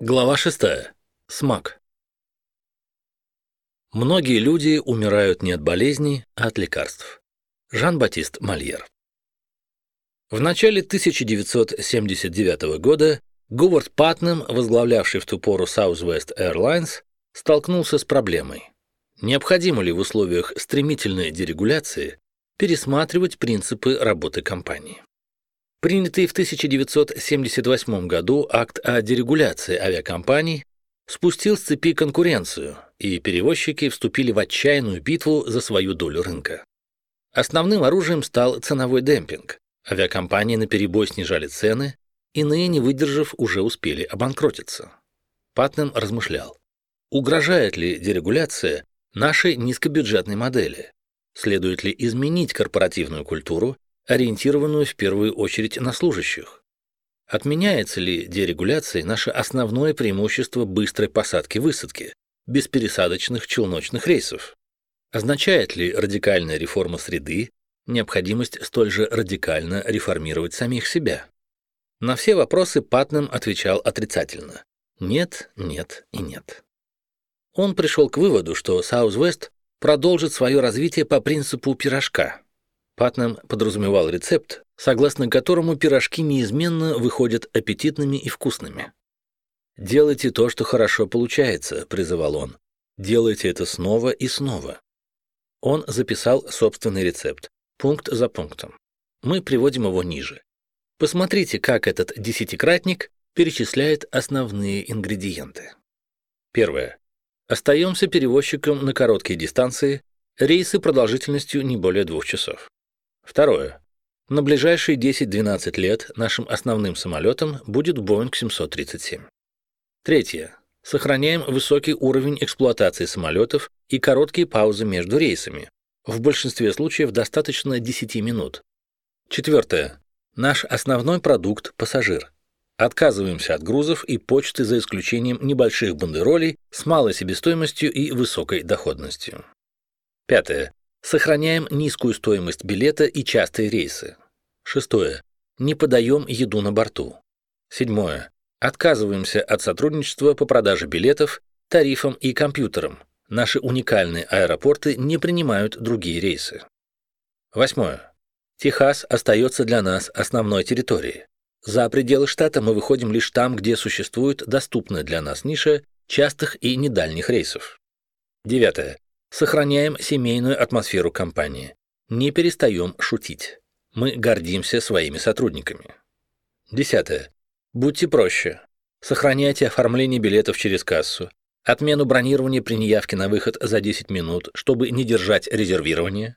Глава 6. Смак. Многие люди умирают не от болезней, а от лекарств. Жан-Батист Мольер. В начале 1979 года Говард Патнем, возглавлявший в ту пору Southwest Airlines, столкнулся с проблемой. Необходимо ли в условиях стремительной дерегуляции пересматривать принципы работы компании? Принятый в 1978 году акт о дерегуляции авиакомпаний спустил с цепи конкуренцию, и перевозчики вступили в отчаянную битву за свою долю рынка. Основным оружием стал ценовой демпинг. Авиакомпании наперебой снижали цены, иные, не выдержав, уже успели обанкротиться. Патнем размышлял, угрожает ли дерегуляция нашей низкобюджетной модели? Следует ли изменить корпоративную культуру ориентированную в первую очередь на служащих. Отменяется ли дерегуляцией наше основное преимущество быстрой посадки-высадки, без пересадочных челночных рейсов? Означает ли радикальная реформа среды необходимость столь же радикально реформировать самих себя? На все вопросы Патнем отвечал отрицательно. Нет, нет и нет. Он пришел к выводу, что Southwest продолжит свое развитие по принципу пирожка – Патнам подразумевал рецепт, согласно которому пирожки неизменно выходят аппетитными и вкусными. «Делайте то, что хорошо получается», — призывал он. «Делайте это снова и снова». Он записал собственный рецепт, пункт за пунктом. Мы приводим его ниже. Посмотрите, как этот десятикратник перечисляет основные ингредиенты. Первое. Остаемся перевозчиком на короткие дистанции, рейсы продолжительностью не более двух часов. Второе. На ближайшие 10-12 лет нашим основным самолетом будет Boeing 737. Третье. Сохраняем высокий уровень эксплуатации самолетов и короткие паузы между рейсами. В большинстве случаев достаточно 10 минут. Четвертое. Наш основной продукт – пассажир. Отказываемся от грузов и почты за исключением небольших бандеролей с малой себестоимостью и высокой доходностью. Пятое. Сохраняем низкую стоимость билета и частые рейсы. Шестое. Не подаем еду на борту. Седьмое. Отказываемся от сотрудничества по продаже билетов, тарифам и компьютерам. Наши уникальные аэропорты не принимают другие рейсы. Восьмое. Техас остается для нас основной территорией. За пределы штата мы выходим лишь там, где существует доступная для нас ниша частых и недальних рейсов. Девятое. Сохраняем семейную атмосферу компании. Не перестаем шутить. Мы гордимся своими сотрудниками. Десятое. Будьте проще. Сохраняйте оформление билетов через кассу. Отмену бронирования при неявке на выход за 10 минут, чтобы не держать резервирование.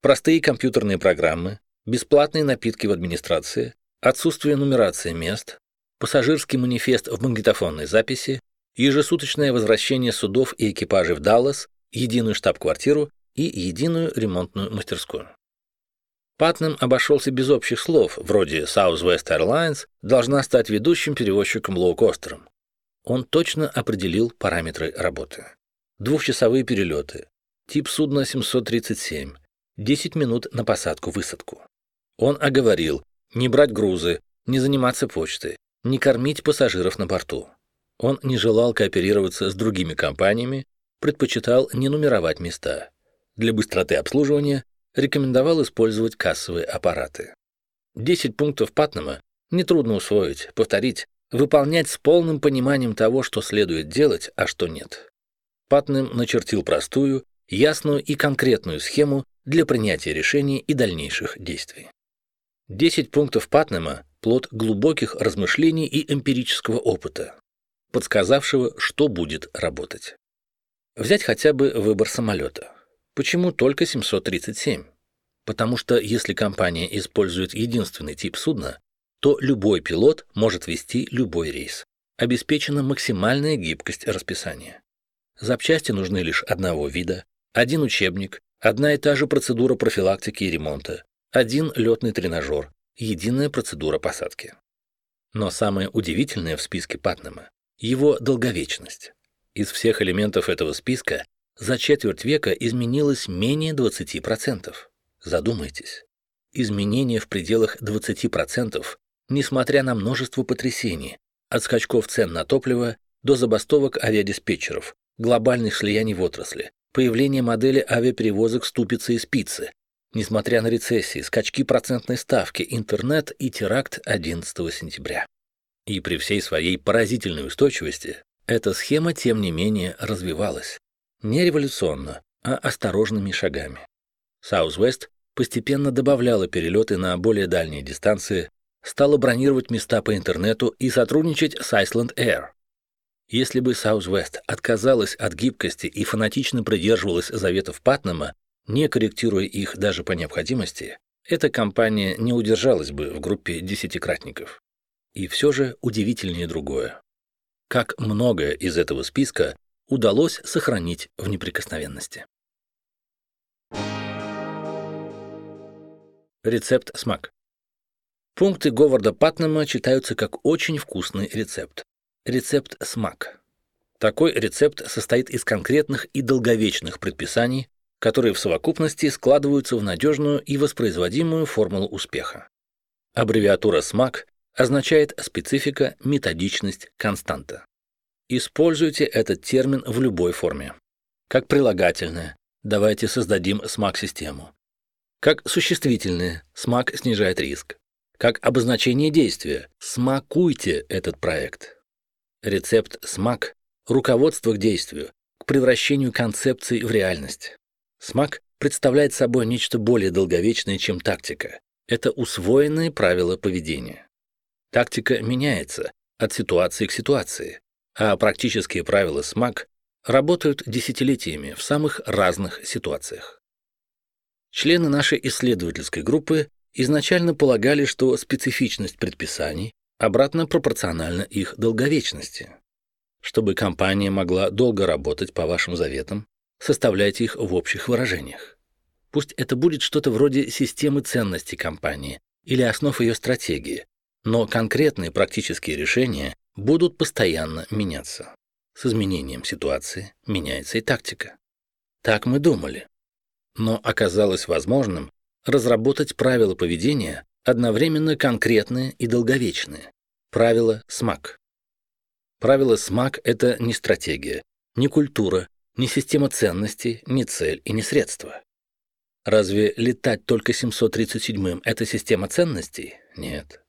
Простые компьютерные программы. Бесплатные напитки в администрации. Отсутствие нумерации мест. Пассажирский манифест в магнитофонной записи. Ежесуточное возвращение судов и экипажей в Даллас единую штаб-квартиру и единую ремонтную мастерскую. Патнем обошелся без общих слов, вроде Southwest Airlines должна стать ведущим перевозчиком лоукостером. Он точно определил параметры работы. Двухчасовые перелеты, тип судна 737, 10 минут на посадку-высадку. Он оговорил не брать грузы, не заниматься почтой, не кормить пассажиров на борту. Он не желал кооперироваться с другими компаниями предпочитал не нумеровать места. Для быстроты обслуживания рекомендовал использовать кассовые аппараты. 10 пунктов Патнама нетрудно усвоить, повторить, выполнять с полным пониманием того, что следует делать, а что нет. Патнам начертил простую, ясную и конкретную схему для принятия решений и дальнейших действий. 10 пунктов Патнема – плод глубоких размышлений и эмпирического опыта, подсказавшего, что будет работать. Взять хотя бы выбор самолета. Почему только 737? Потому что если компания использует единственный тип судна, то любой пилот может вести любой рейс. Обеспечена максимальная гибкость расписания. Запчасти нужны лишь одного вида, один учебник, одна и та же процедура профилактики и ремонта, один летный тренажер, единая процедура посадки. Но самое удивительное в списке Патнема – его долговечность. Из всех элементов этого списка за четверть века изменилось менее 20%. Задумайтесь. Изменения в пределах 20%, несмотря на множество потрясений, от скачков цен на топливо до забастовок авиадиспетчеров, глобальных слияний в отрасли, появления модели авиаперевозок ступицы и спицы, несмотря на рецессии, скачки процентной ставки, интернет и теракт 11 сентября. И при всей своей поразительной устойчивости эта схема, тем не менее, развивалась. Не революционно, а осторожными шагами. Southwest постепенно добавляла перелеты на более дальние дистанции, стала бронировать места по интернету и сотрудничать с Iceland Air. Если бы Southwest отказалась от гибкости и фанатично придерживалась заветов Патнама, не корректируя их даже по необходимости, эта компания не удержалась бы в группе десятикратников. И все же удивительнее другое. Как многое из этого списка удалось сохранить в неприкосновенности. Рецепт смак. Пункты Говарда Патнама читаются как очень вкусный рецепт. Рецепт смак. Такой рецепт состоит из конкретных и долговечных предписаний, которые в совокупности складываются в надежную и воспроизводимую формулу успеха. Аббревиатура СМАК означает специфика, методичность, константа. Используйте этот термин в любой форме. Как прилагательное «давайте создадим СМАК-систему», как существительное «смак снижает риск», как обозначение действия «смакуйте этот проект». Рецепт «смак» — руководство к действию, к превращению концепций в реальность. СМАК представляет собой нечто более долговечное, чем тактика. Это усвоенные правила поведения. Тактика меняется от ситуации к ситуации, а практические правила СМАК работают десятилетиями в самых разных ситуациях. Члены нашей исследовательской группы изначально полагали, что специфичность предписаний обратно пропорциональна их долговечности. Чтобы компания могла долго работать по вашим заветам, составляйте их в общих выражениях. Пусть это будет что-то вроде системы ценностей компании или основ ее стратегии, но конкретные практические решения будут постоянно меняться. С изменением ситуации меняется и тактика. Так мы думали но оказалось возможным разработать правила поведения одновременно конкретные и долговечные. Правила СМАК. Правила СМАК — это не стратегия, не культура, не система ценностей, не цель и не средство. Разве летать только 737-м — это система ценностей? Нет.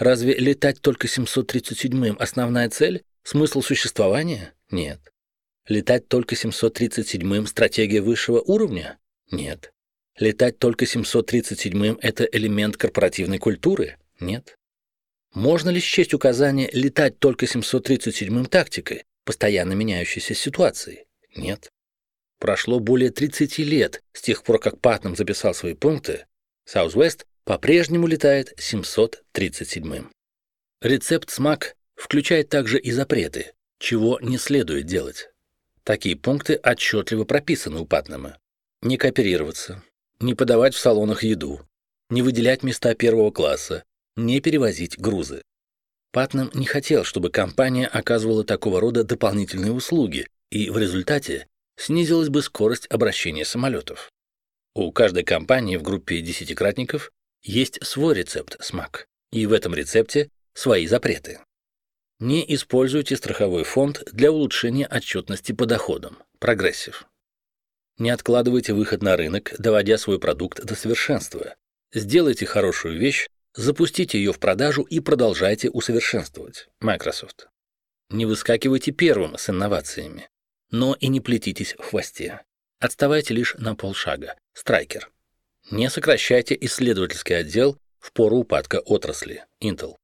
Разве летать только 737-м — основная цель, смысл существования? Нет. Летать только 737-м — стратегия высшего уровня? Нет. Летать только 737-м – это элемент корпоративной культуры? Нет. Можно ли счесть указание летать только 737-м тактикой, постоянно меняющейся ситуацией? Нет. Прошло более 30 лет с тех пор, как Патнам записал свои пункты, Southwest по-прежнему летает 737-м. Рецепт СМАК включает также и запреты, чего не следует делать. Такие пункты отчетливо прописаны у Патнама не кооперироваться, не подавать в салонах еду, не выделять места первого класса, не перевозить грузы. Патнам не хотел, чтобы компания оказывала такого рода дополнительные услуги, и в результате снизилась бы скорость обращения самолетов. У каждой компании в группе десятикратников есть свой рецепт SMaC, и в этом рецепте свои запреты. Не используйте страховой фонд для улучшения отчетности по доходам, Progressive. Не откладывайте выход на рынок, доводя свой продукт до совершенства. Сделайте хорошую вещь, запустите ее в продажу и продолжайте усовершенствовать. Microsoft. Не выскакивайте первым с инновациями, но и не плетитесь в хвосте. Отставайте лишь на полшага. Страйкер. Не сокращайте исследовательский отдел в пору упадка отрасли. Intel.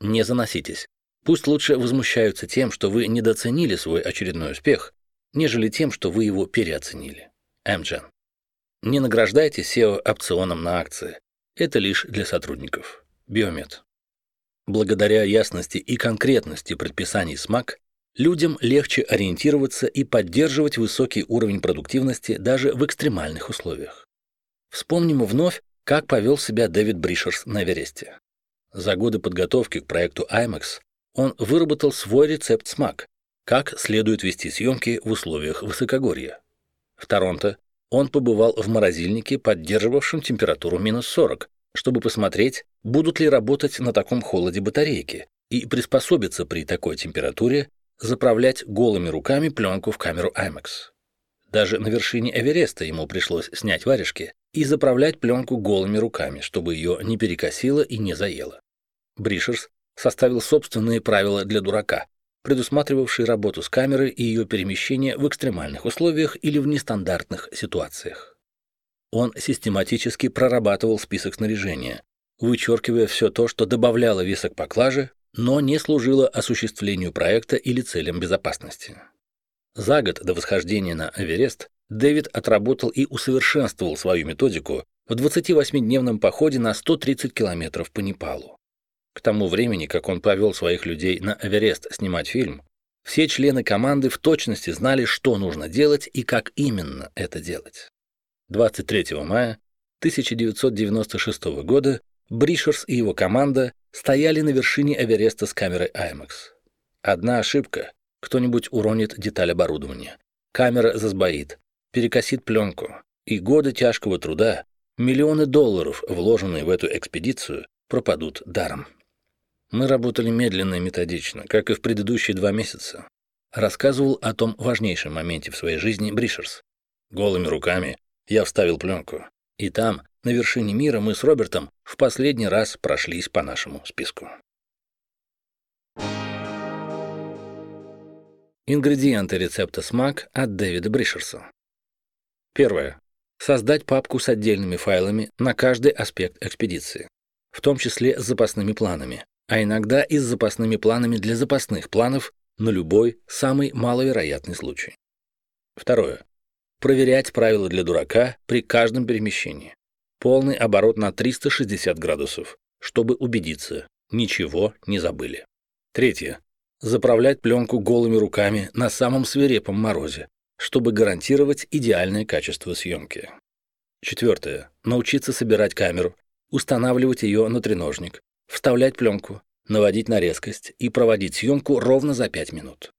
Не заноситесь. Пусть лучше возмущаются тем, что вы недооценили свой очередной успех, нежели тем, что вы его переоценили. Amgen. Не награждайте SEO опционом на акции. Это лишь для сотрудников. Биомед. Благодаря ясности и конкретности предписаний СМАК, людям легче ориентироваться и поддерживать высокий уровень продуктивности даже в экстремальных условиях. Вспомним вновь, как повел себя Дэвид Бришерс на Эвересте. За годы подготовки к проекту IMAX он выработал свой рецепт СМАК, как следует вести съемки в условиях высокогорья. В Торонто он побывал в морозильнике, поддерживавшем температуру минус 40, чтобы посмотреть, будут ли работать на таком холоде батарейки, и приспособиться при такой температуре заправлять голыми руками пленку в камеру IMAX. Даже на вершине Эвереста ему пришлось снять варежки и заправлять пленку голыми руками, чтобы ее не перекосило и не заело. Бришерс составил собственные правила для дурака, предусматривавшие работу с камерой и ее перемещение в экстремальных условиях или в нестандартных ситуациях. Он систематически прорабатывал список снаряжения, вычеркивая все то, что добавляло веса к поклаже, но не служило осуществлению проекта или целям безопасности. За год до восхождения на Эверест Дэвид отработал и усовершенствовал свою методику в 28-дневном походе на 130 километров по Непалу. К тому времени, как он повел своих людей на Эверест снимать фильм, все члены команды в точности знали, что нужно делать и как именно это делать. 23 мая 1996 года Бришерс и его команда стояли на вершине Эвереста с камерой IMAX. Одна ошибка — кто-нибудь уронит деталь оборудования. Камера засбоит, перекосит пленку, и годы тяжкого труда, миллионы долларов, вложенные в эту экспедицию, пропадут даром. Мы работали медленно и методично, как и в предыдущие два месяца. Рассказывал о том важнейшем моменте в своей жизни Бришерс. Голыми руками я вставил пленку, и там, на вершине мира, мы с Робертом в последний раз прошлись по нашему списку. Ингредиенты рецепта смак от Дэвида Бришерса. Первое. Создать папку с отдельными файлами на каждый аспект экспедиции, в том числе с запасными планами, а иногда и с запасными планами для запасных планов на любой самый маловероятный случай. Второе. Проверять правила для дурака при каждом перемещении. Полный оборот на 360 градусов, чтобы убедиться, ничего не забыли. Третье. Заправлять пленку голыми руками на самом свирепом морозе, чтобы гарантировать идеальное качество съемки. Четвертое. Научиться собирать камеру, устанавливать ее на треножник, вставлять пленку, наводить на резкость и проводить съемку ровно за 5 минут.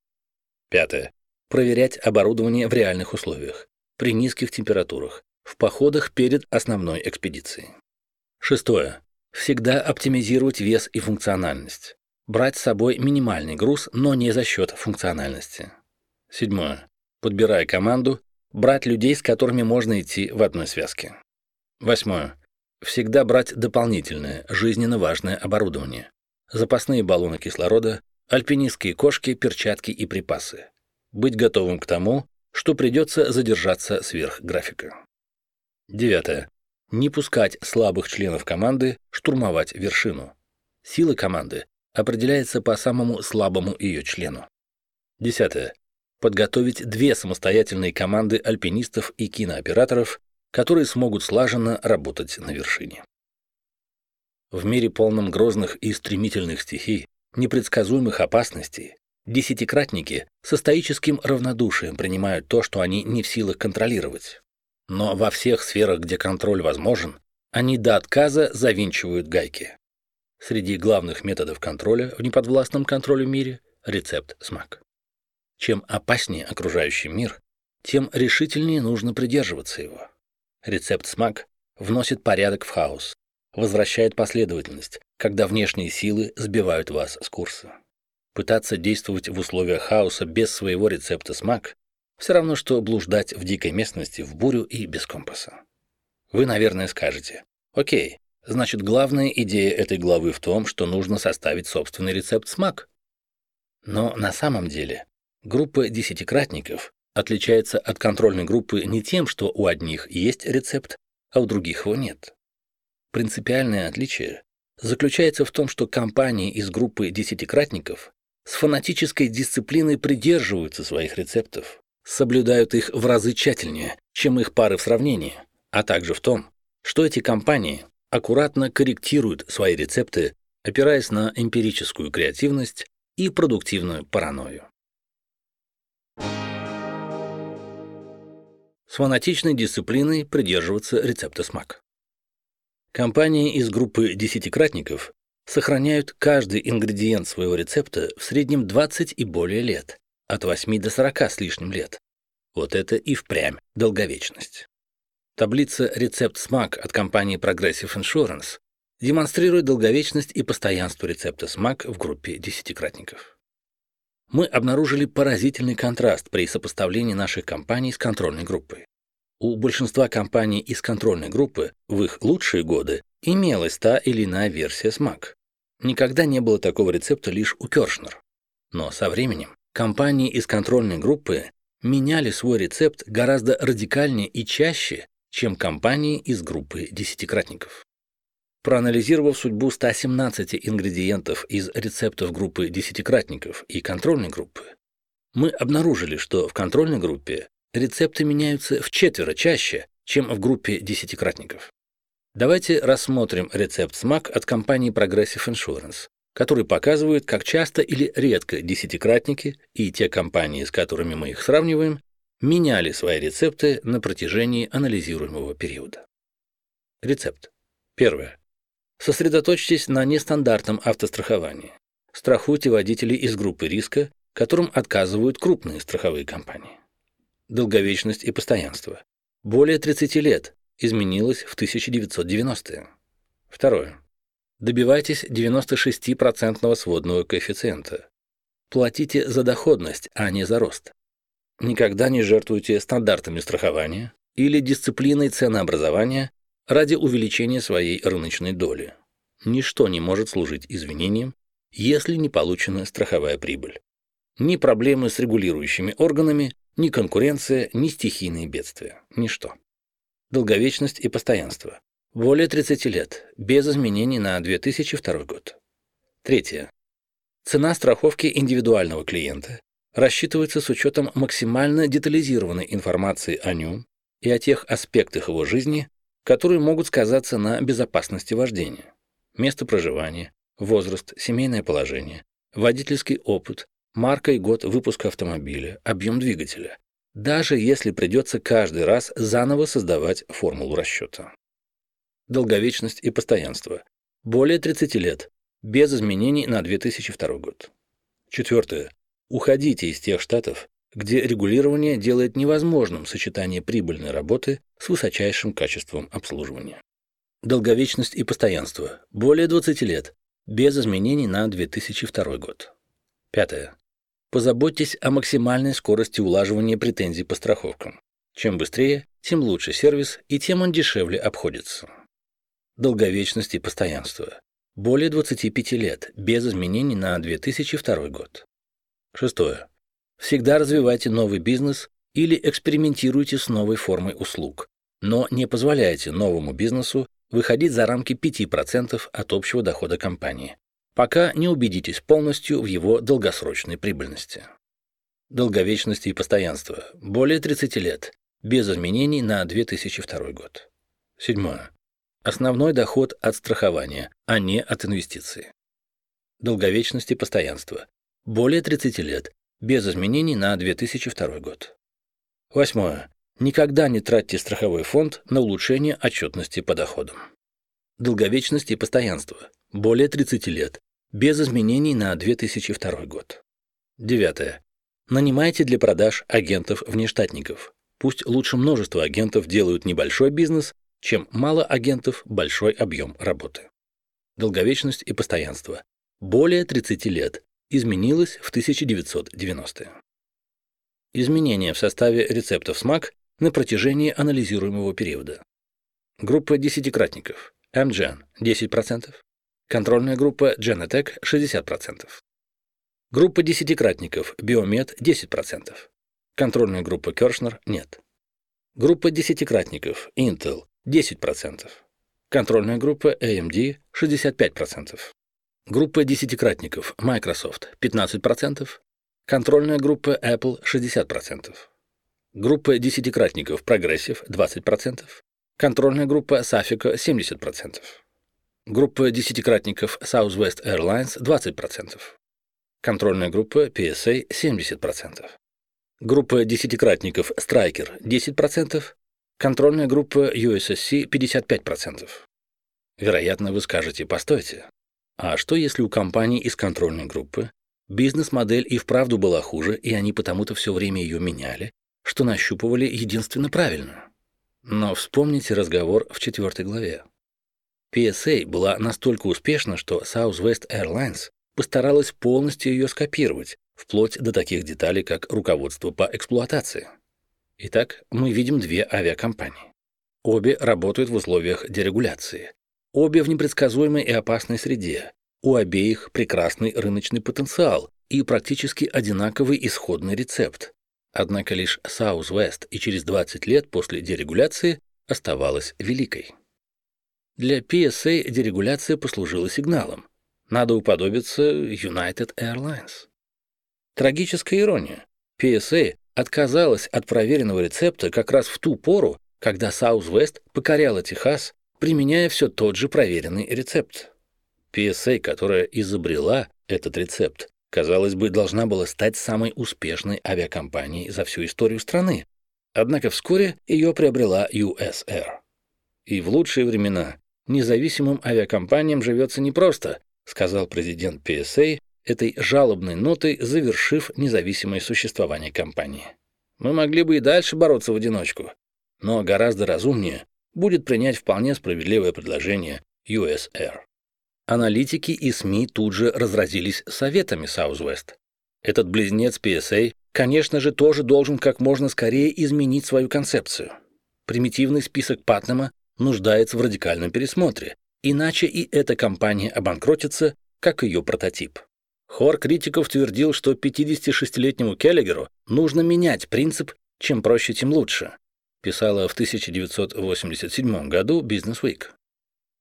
Пятое. Проверять оборудование в реальных условиях, при низких температурах, в походах перед основной экспедицией. Шестое. Всегда оптимизировать вес и функциональность. Брать с собой минимальный груз, но не за счет функциональности. Седьмое подбирая команду, брать людей, с которыми можно идти в одной связке. Восьмое. Всегда брать дополнительное, жизненно важное оборудование. Запасные баллоны кислорода, альпинистские кошки, перчатки и припасы. Быть готовым к тому, что придется задержаться сверх графика. Девятое. Не пускать слабых членов команды штурмовать вершину. Сила команды определяется по самому слабому ее члену. Десятое подготовить две самостоятельные команды альпинистов и кинооператоров, которые смогут слаженно работать на вершине. В мире полном грозных и стремительных стихий, непредсказуемых опасностей, десятикратники со стоическим равнодушием принимают то, что они не в силах контролировать. Но во всех сферах, где контроль возможен, они до отказа завинчивают гайки. Среди главных методов контроля в неподвластном контролю мире – рецепт СМАК. Чем опаснее окружающий мир, тем решительнее нужно придерживаться его. Рецепт СМАК вносит порядок в хаос, возвращает последовательность, когда внешние силы сбивают вас с курса. Пытаться действовать в условиях хаоса без своего рецепта СМАК все равно, что блуждать в дикой местности в бурю и без компаса. Вы, наверное, скажете, окей, значит, главная идея этой главы в том, что нужно составить собственный рецепт СМАК. Но на самом деле Группа десятикратников отличается от контрольной группы не тем, что у одних есть рецепт, а у других его нет. Принципиальное отличие заключается в том, что компании из группы десятикратников с фанатической дисциплиной придерживаются своих рецептов, соблюдают их в разы тщательнее, чем их пары в сравнении, а также в том, что эти компании аккуратно корректируют свои рецепты, опираясь на эмпирическую креативность и продуктивную паранойю. с фанатичной дисциплиной придерживаться рецепта СМАК. Компании из группы десятикратников сохраняют каждый ингредиент своего рецепта в среднем 20 и более лет, от 8 до 40 с лишним лет. Вот это и впрямь долговечность. Таблица «Рецепт СМАК» от компании Progressive Insurance демонстрирует долговечность и постоянство рецепта СМАК в группе десятикратников. Мы обнаружили поразительный контраст при сопоставлении наших компаний с контрольной группой. У большинства компаний из контрольной группы в их лучшие годы имелась та или иная версия СМАК. Никогда не было такого рецепта лишь у Кершнер. Но со временем компании из контрольной группы меняли свой рецепт гораздо радикальнее и чаще, чем компании из группы десятикратников. Проанализировав судьбу 117 ингредиентов из рецептов группы десятикратников и контрольной группы, мы обнаружили, что в контрольной группе рецепты меняются в четверо чаще, чем в группе десятикратников. Давайте рассмотрим рецепт СМАК от компании Progressive Insurance, который показывает, как часто или редко десятикратники и те компании, с которыми мы их сравниваем, меняли свои рецепты на протяжении анализируемого периода. Рецепт. Первое. Сосредоточьтесь на нестандартном автостраховании. Страхуйте водителей из группы риска, которым отказывают крупные страховые компании. Долговечность и постоянство. Более 30 лет. Изменилось в 1990-е. Второе. Добивайтесь 96% сводного коэффициента. Платите за доходность, а не за рост. Никогда не жертвуйте стандартами страхования или дисциплиной ценообразования ради увеличения своей рыночной доли. Ничто не может служить извинением, если не получена страховая прибыль. Ни проблемы с регулирующими органами, ни конкуренция, ни стихийные бедствия. Ничто. Долговечность и постоянство. Более 30 лет, без изменений на 2002 год. Третье. Цена страховки индивидуального клиента рассчитывается с учетом максимально детализированной информации о нем и о тех аспектах его жизни, которые могут сказаться на безопасности вождения. Место проживания, возраст, семейное положение, водительский опыт, марка и год выпуска автомобиля, объем двигателя, даже если придется каждый раз заново создавать формулу расчета. Долговечность и постоянство. Более 30 лет, без изменений на 2002 год. Четвертое. Уходите из тех штатов, где регулирование делает невозможным сочетание прибыльной работы с высочайшим качеством обслуживания. Долговечность и постоянство. Более 20 лет. Без изменений на 2002 год. Пятое. Позаботьтесь о максимальной скорости улаживания претензий по страховкам. Чем быстрее, тем лучше сервис и тем он дешевле обходится. Долговечность и постоянство. Более 25 лет, без изменений на 2002 год. Шестое. Всегда развивайте новый бизнес или экспериментируйте с новой формой услуг, но не позволяйте новому бизнесу выходить за рамки 5% от общего дохода компании, пока не убедитесь полностью в его долгосрочной прибыльности. Долговечность и постоянство. Более 30 лет. Без изменений на 2002 год. Седьмое. Основной доход от страхования, а не от инвестиций. Долговечность и постоянство. Более 30 лет без изменений на 2002 год. Восьмое. Никогда не тратьте страховой фонд на улучшение отчетности по доходам. Долговечность и постоянство. Более 30 лет. Без изменений на 2002 год. Девятое. Нанимайте для продаж агентов-внештатников. Пусть лучше множество агентов делают небольшой бизнес, чем мало агентов – большой объем работы. Долговечность и постоянство. Более 30 лет изменилось в 1990-е. Изменения в составе рецептов СМАК на протяжении анализируемого периода. Группа десятикратников Amgen 10%, контрольная группа Genetec 60%. Группа десятикратников Biomed 10%, контрольная группа Kirschner нет. Группа десятикратников Intel 10%, контрольная группа AMD 65%. Группа десятикратников Microsoft 15%, контрольная группа Apple 60%, группа десятикратников Progressive 20%, контрольная группа Safeco 70%, группа десятикратников Southwest Airlines 20%, контрольная группа PSA 70%, группа десятикратников Striker 10%, контрольная группа USSC 55%. Вероятно, вы скажете, постойте, а что, если у компании из контрольной группы бизнес-модель и вправду была хуже, и они потому-то все время ее меняли, что нащупывали единственно правильную? Но вспомните разговор в четвертой главе. PSA была настолько успешна, что Southwest Airlines постаралась полностью ее скопировать, вплоть до таких деталей, как руководство по эксплуатации. Итак, мы видим две авиакомпании. Обе работают в условиях дерегуляции. Обе в непредсказуемой и опасной среде. У обеих прекрасный рыночный потенциал и практически одинаковый исходный рецепт. Однако лишь Southwest и через 20 лет после дерегуляции оставалась великой. Для PSA дерегуляция послужила сигналом. Надо уподобиться United Airlines. Трагическая ирония. PSA отказалась от проверенного рецепта как раз в ту пору, когда Southwest покоряла Техас, применяя все тот же проверенный рецепт. PSA, которая изобрела этот рецепт, казалось бы, должна была стать самой успешной авиакомпанией за всю историю страны. Однако вскоре ее приобрела USR. И в лучшие времена независимым авиакомпаниям живется непросто, сказал президент PSA, этой жалобной нотой завершив независимое существование компании. Мы могли бы и дальше бороться в одиночку, но гораздо разумнее будет принять вполне справедливое предложение USR. Аналитики и СМИ тут же разразились советами Southwest. Этот близнец PSA, конечно же, тоже должен как можно скорее изменить свою концепцию. Примитивный список Патнема нуждается в радикальном пересмотре, иначе и эта компания обанкротится, как ее прототип. Хор критиков твердил, что 56-летнему Келлигеру нужно менять принцип «чем проще, тем лучше», писала в 1987 году Business Week.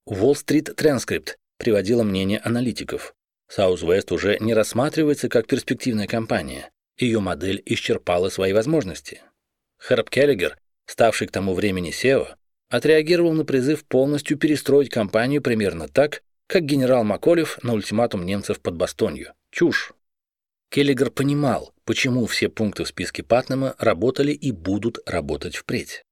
Wall Street Transcript приводила мнение аналитиков. Southwest уже не рассматривается как перспективная компания. Ее модель исчерпала свои возможности. Хэрп Келлигер, ставший к тому времени SEO, отреагировал на призыв полностью перестроить компанию примерно так, как генерал Маколев на ультиматум немцев под Бастонью. Чушь. Келлигер понимал, почему все пункты в списке Патнема работали и будут работать впредь.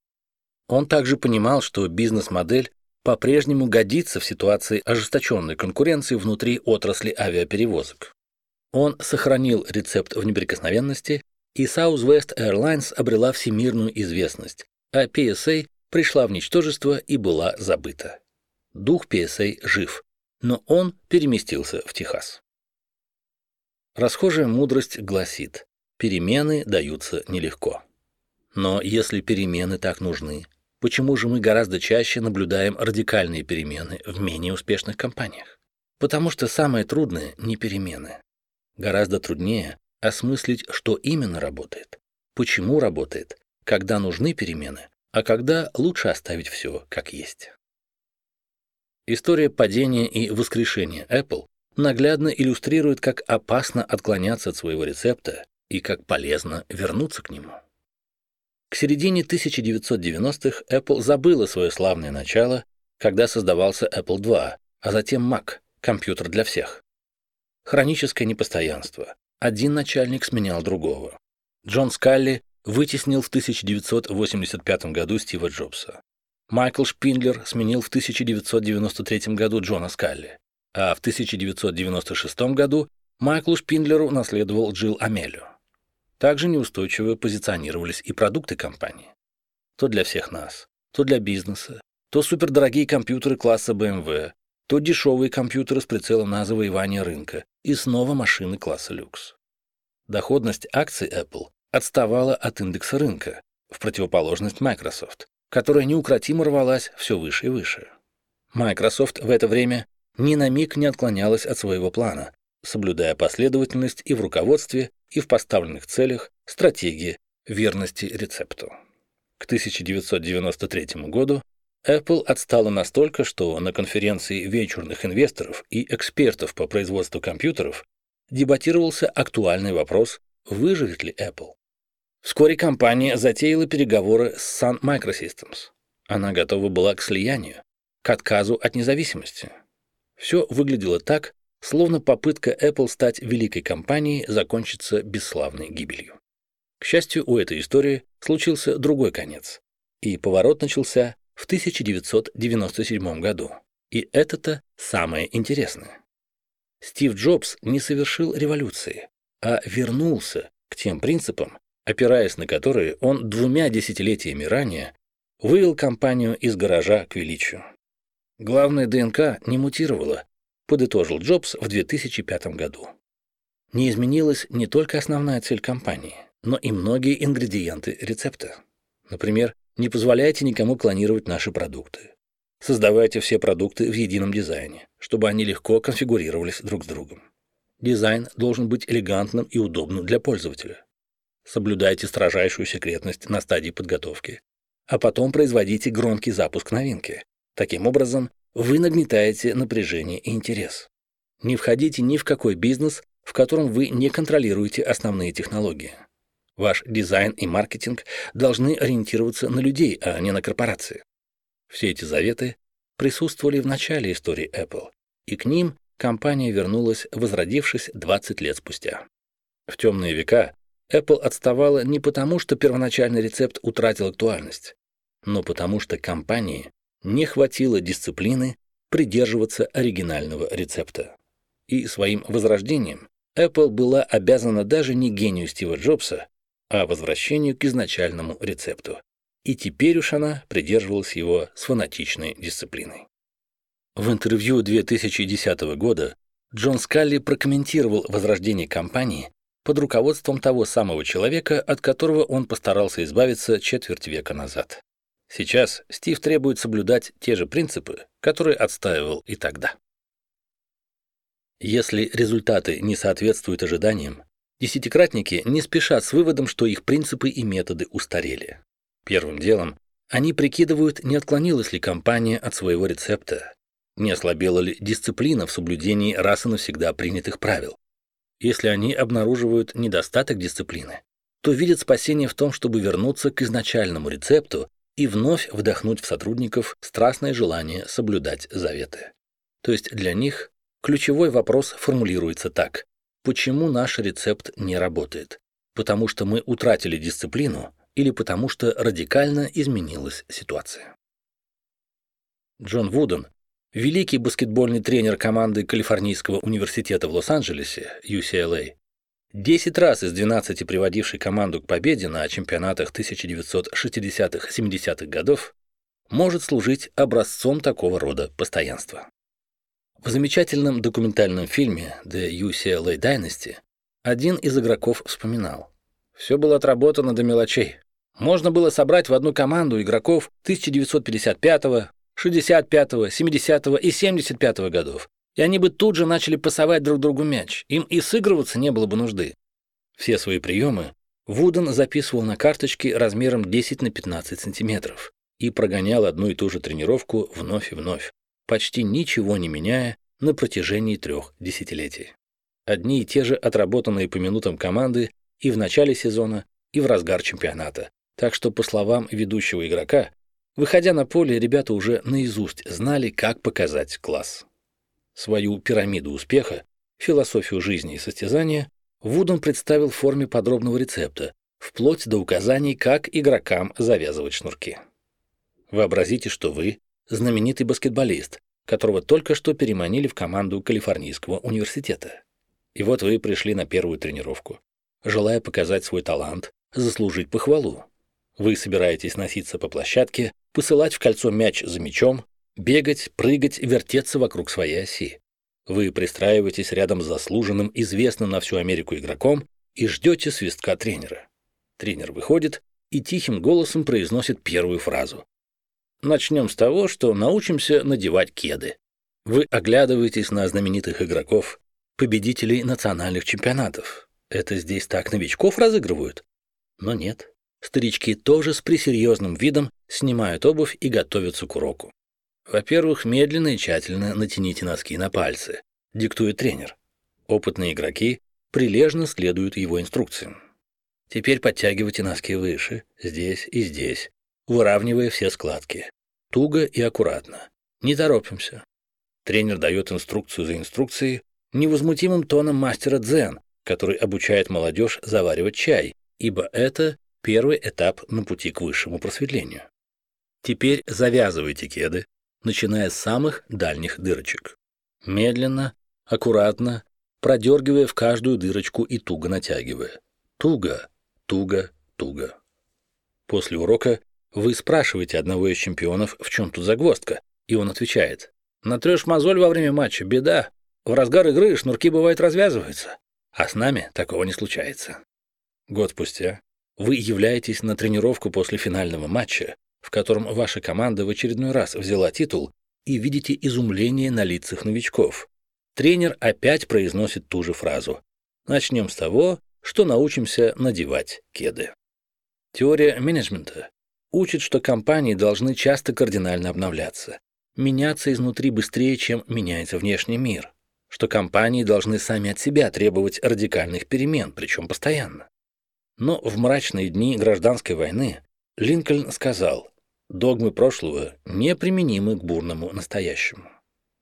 Он также понимал, что бизнес-модель по-прежнему годится в ситуации ожесточенной конкуренции внутри отрасли авиаперевозок. Он сохранил рецепт в неприкосновенности, и Southwest Airlines обрела всемирную известность, а PSA пришла в ничтожество и была забыта. Дух PSA жив, но он переместился в Техас. Расхожая мудрость гласит, перемены даются нелегко. Но если перемены так нужны, почему же мы гораздо чаще наблюдаем радикальные перемены в менее успешных компаниях? Потому что самое трудное не перемены. Гораздо труднее осмыслить, что именно работает, почему работает, когда нужны перемены, а когда лучше оставить все как есть. История падения и воскрешения Apple наглядно иллюстрирует, как опасно отклоняться от своего рецепта и как полезно вернуться к нему. К середине 1990-х Apple забыла свое славное начало, когда создавался Apple II, а затем Mac, компьютер для всех. Хроническое непостоянство. Один начальник сменял другого. Джон Скалли вытеснил в 1985 году Стива Джобса. Майкл Шпиндлер сменил в 1993 году Джона Скалли а в 1996 году Майклу Шпиндлеру наследовал Джилл Амелио. Также неустойчиво позиционировались и продукты компании. То для всех нас, то для бизнеса, то супердорогие компьютеры класса BMW, то дешевые компьютеры с прицелом на завоевание рынка и снова машины класса люкс. Доходность акций Apple отставала от индекса рынка, в противоположность Microsoft, которая неукротимо рвалась все выше и выше. Microsoft в это время ни на миг не отклонялась от своего плана, соблюдая последовательность и в руководстве, и в поставленных целях, стратегии, верности рецепту. К 1993 году Apple отстала настолько, что на конференции вечерных инвесторов и экспертов по производству компьютеров дебатировался актуальный вопрос, выживет ли Apple. Вскоре компания затеяла переговоры с Sun Microsystems. Она готова была к слиянию, к отказу от независимости. Все выглядело так, словно попытка Apple стать великой компанией закончится бесславной гибелью. К счастью, у этой истории случился другой конец, и поворот начался в 1997 году. И это-то самое интересное. Стив Джобс не совершил революции, а вернулся к тем принципам, опираясь на которые он двумя десятилетиями ранее вывел компанию из гаража к величию. Главное, ДНК не мутировала, подытожил Джобс в 2005 году. Не изменилась не только основная цель компании, но и многие ингредиенты рецепта. Например, не позволяйте никому клонировать наши продукты. Создавайте все продукты в едином дизайне, чтобы они легко конфигурировались друг с другом. Дизайн должен быть элегантным и удобным для пользователя. Соблюдайте строжайшую секретность на стадии подготовки, а потом производите громкий запуск новинки. Таким образом, вы нагнетаете напряжение и интерес. Не входите ни в какой бизнес, в котором вы не контролируете основные технологии. Ваш дизайн и маркетинг должны ориентироваться на людей, а не на корпорации. Все эти заветы присутствовали в начале истории Apple, и к ним компания вернулась, возродившись 20 лет спустя. В темные века Apple отставала не потому, что первоначальный рецепт утратил актуальность, но потому что компании не хватило дисциплины придерживаться оригинального рецепта. И своим возрождением Apple была обязана даже не гению Стива Джобса, а возвращению к изначальному рецепту. И теперь уж она придерживалась его с фанатичной дисциплиной. В интервью 2010 года Джон Скалли прокомментировал возрождение компании под руководством того самого человека, от которого он постарался избавиться четверть века назад. Сейчас Стив требует соблюдать те же принципы, которые отстаивал и тогда. Если результаты не соответствуют ожиданиям, десятикратники не спешат с выводом, что их принципы и методы устарели. Первым делом они прикидывают, не отклонилась ли компания от своего рецепта, не ослабела ли дисциплина в соблюдении раз и навсегда принятых правил. Если они обнаруживают недостаток дисциплины, то видят спасение в том, чтобы вернуться к изначальному рецепту и вновь вдохнуть в сотрудников страстное желание соблюдать заветы. То есть для них Ключевой вопрос формулируется так. Почему наш рецепт не работает? Потому что мы утратили дисциплину или потому что радикально изменилась ситуация? Джон Вуден, великий баскетбольный тренер команды Калифорнийского университета в Лос-Анджелесе, UCLA, 10 раз из 12 приводивший команду к победе на чемпионатах 1960-70-х годов, может служить образцом такого рода постоянства. В замечательном документальном фильме «The UCLA Dynasty» один из игроков вспоминал. Все было отработано до мелочей. Можно было собрать в одну команду игроков 1955, 65, 70 и 75 годов, и они бы тут же начали пасовать друг другу мяч. Им и сыгрываться не было бы нужды. Все свои приемы Вуден записывал на карточке размером 10 на 15 сантиметров и прогонял одну и ту же тренировку вновь и вновь почти ничего не меняя на протяжении трех десятилетий. Одни и те же отработанные по минутам команды и в начале сезона, и в разгар чемпионата. Так что, по словам ведущего игрока, выходя на поле, ребята уже наизусть знали, как показать класс. Свою пирамиду успеха, философию жизни и состязания Вудон представил в форме подробного рецепта, вплоть до указаний, как игрокам завязывать шнурки. Вообразите, что вы знаменитый баскетболист, которого только что переманили в команду Калифорнийского университета. И вот вы пришли на первую тренировку, желая показать свой талант, заслужить похвалу. Вы собираетесь носиться по площадке, посылать в кольцо мяч за мячом, бегать, прыгать, вертеться вокруг своей оси. Вы пристраиваетесь рядом с заслуженным, известным на всю Америку игроком и ждете свистка тренера. Тренер выходит и тихим голосом произносит первую фразу. Начнем с того, что научимся надевать кеды. Вы оглядываетесь на знаменитых игроков, победителей национальных чемпионатов. Это здесь так новичков разыгрывают? Но нет. Старички тоже с пресерьезным видом снимают обувь и готовятся к уроку. Во-первых, медленно и тщательно натяните носки на пальцы, диктует тренер. Опытные игроки прилежно следуют его инструкциям. Теперь подтягивайте носки выше, здесь и здесь, выравнивая все складки. Туго и аккуратно. Не торопимся. Тренер дает инструкцию за инструкцией невозмутимым тоном мастера дзен, который обучает молодежь заваривать чай, ибо это первый этап на пути к высшему просветлению. Теперь завязывайте кеды, начиная с самых дальних дырочек. Медленно, аккуратно, продергивая в каждую дырочку и туго натягивая. Туго, туго, туго. После урока вы спрашиваете одного из чемпионов, в чем тут загвоздка, И он отвечает, натрешь мозоль во время матча, беда. В разгар игры шнурки бывает развязываются. А с нами такого не случается. Год спустя вы являетесь на тренировку после финального матча, в котором ваша команда в очередной раз взяла титул, и видите изумление на лицах новичков. Тренер опять произносит ту же фразу. Начнем с того, что научимся надевать кеды. Теория менеджмента учит, что компании должны часто кардинально обновляться, меняться изнутри быстрее, чем меняется внешний мир, что компании должны сами от себя требовать радикальных перемен, причем постоянно. Но в мрачные дни гражданской войны Линкольн сказал, догмы прошлого неприменимы к бурному настоящему.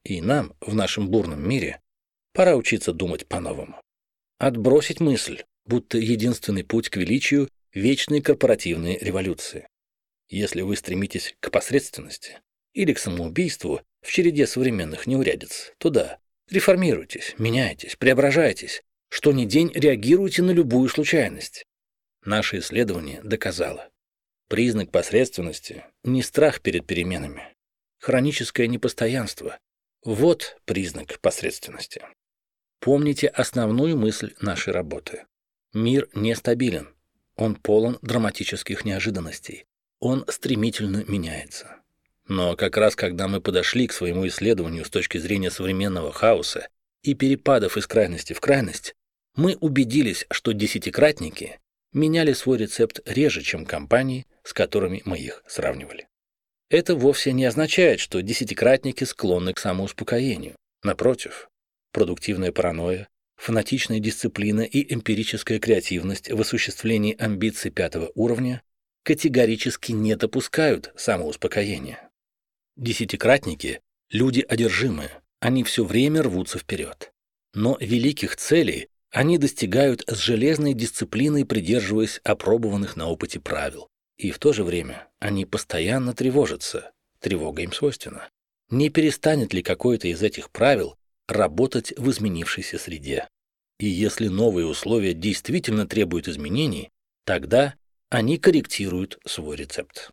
И нам, в нашем бурном мире, пора учиться думать по-новому. Отбросить мысль, будто единственный путь к величию – вечные корпоративные революции. Если вы стремитесь к посредственности или к самоубийству в череде современных неурядиц, то да, реформируйтесь, меняйтесь, преображайтесь, что ни день реагируйте на любую случайность. Наше исследование доказало. Признак посредственности – не страх перед переменами. Хроническое непостоянство – вот признак посредственности. Помните основную мысль нашей работы. Мир нестабилен. Он полон драматических неожиданностей. Он стремительно меняется. Но как раз когда мы подошли к своему исследованию с точки зрения современного хаоса и перепадов из крайности в крайность, мы убедились, что десятикратники меняли свой рецепт реже, чем компании, с которыми мы их сравнивали. Это вовсе не означает, что десятикратники склонны к самоуспокоению. Напротив, продуктивная паранойя, фанатичная дисциплина и эмпирическая креативность в осуществлении амбиций пятого уровня категорически не допускают самоуспокоения. Десятикратники – люди одержимые, они все время рвутся вперед. Но великих целей они достигают с железной дисциплиной, придерживаясь опробованных на опыте правил. И в то же время они постоянно тревожатся. Тревога им свойственна. Не перестанет ли какое-то из этих правил работать в изменившейся среде. И если новые условия действительно требуют изменений, тогда они корректируют свой рецепт.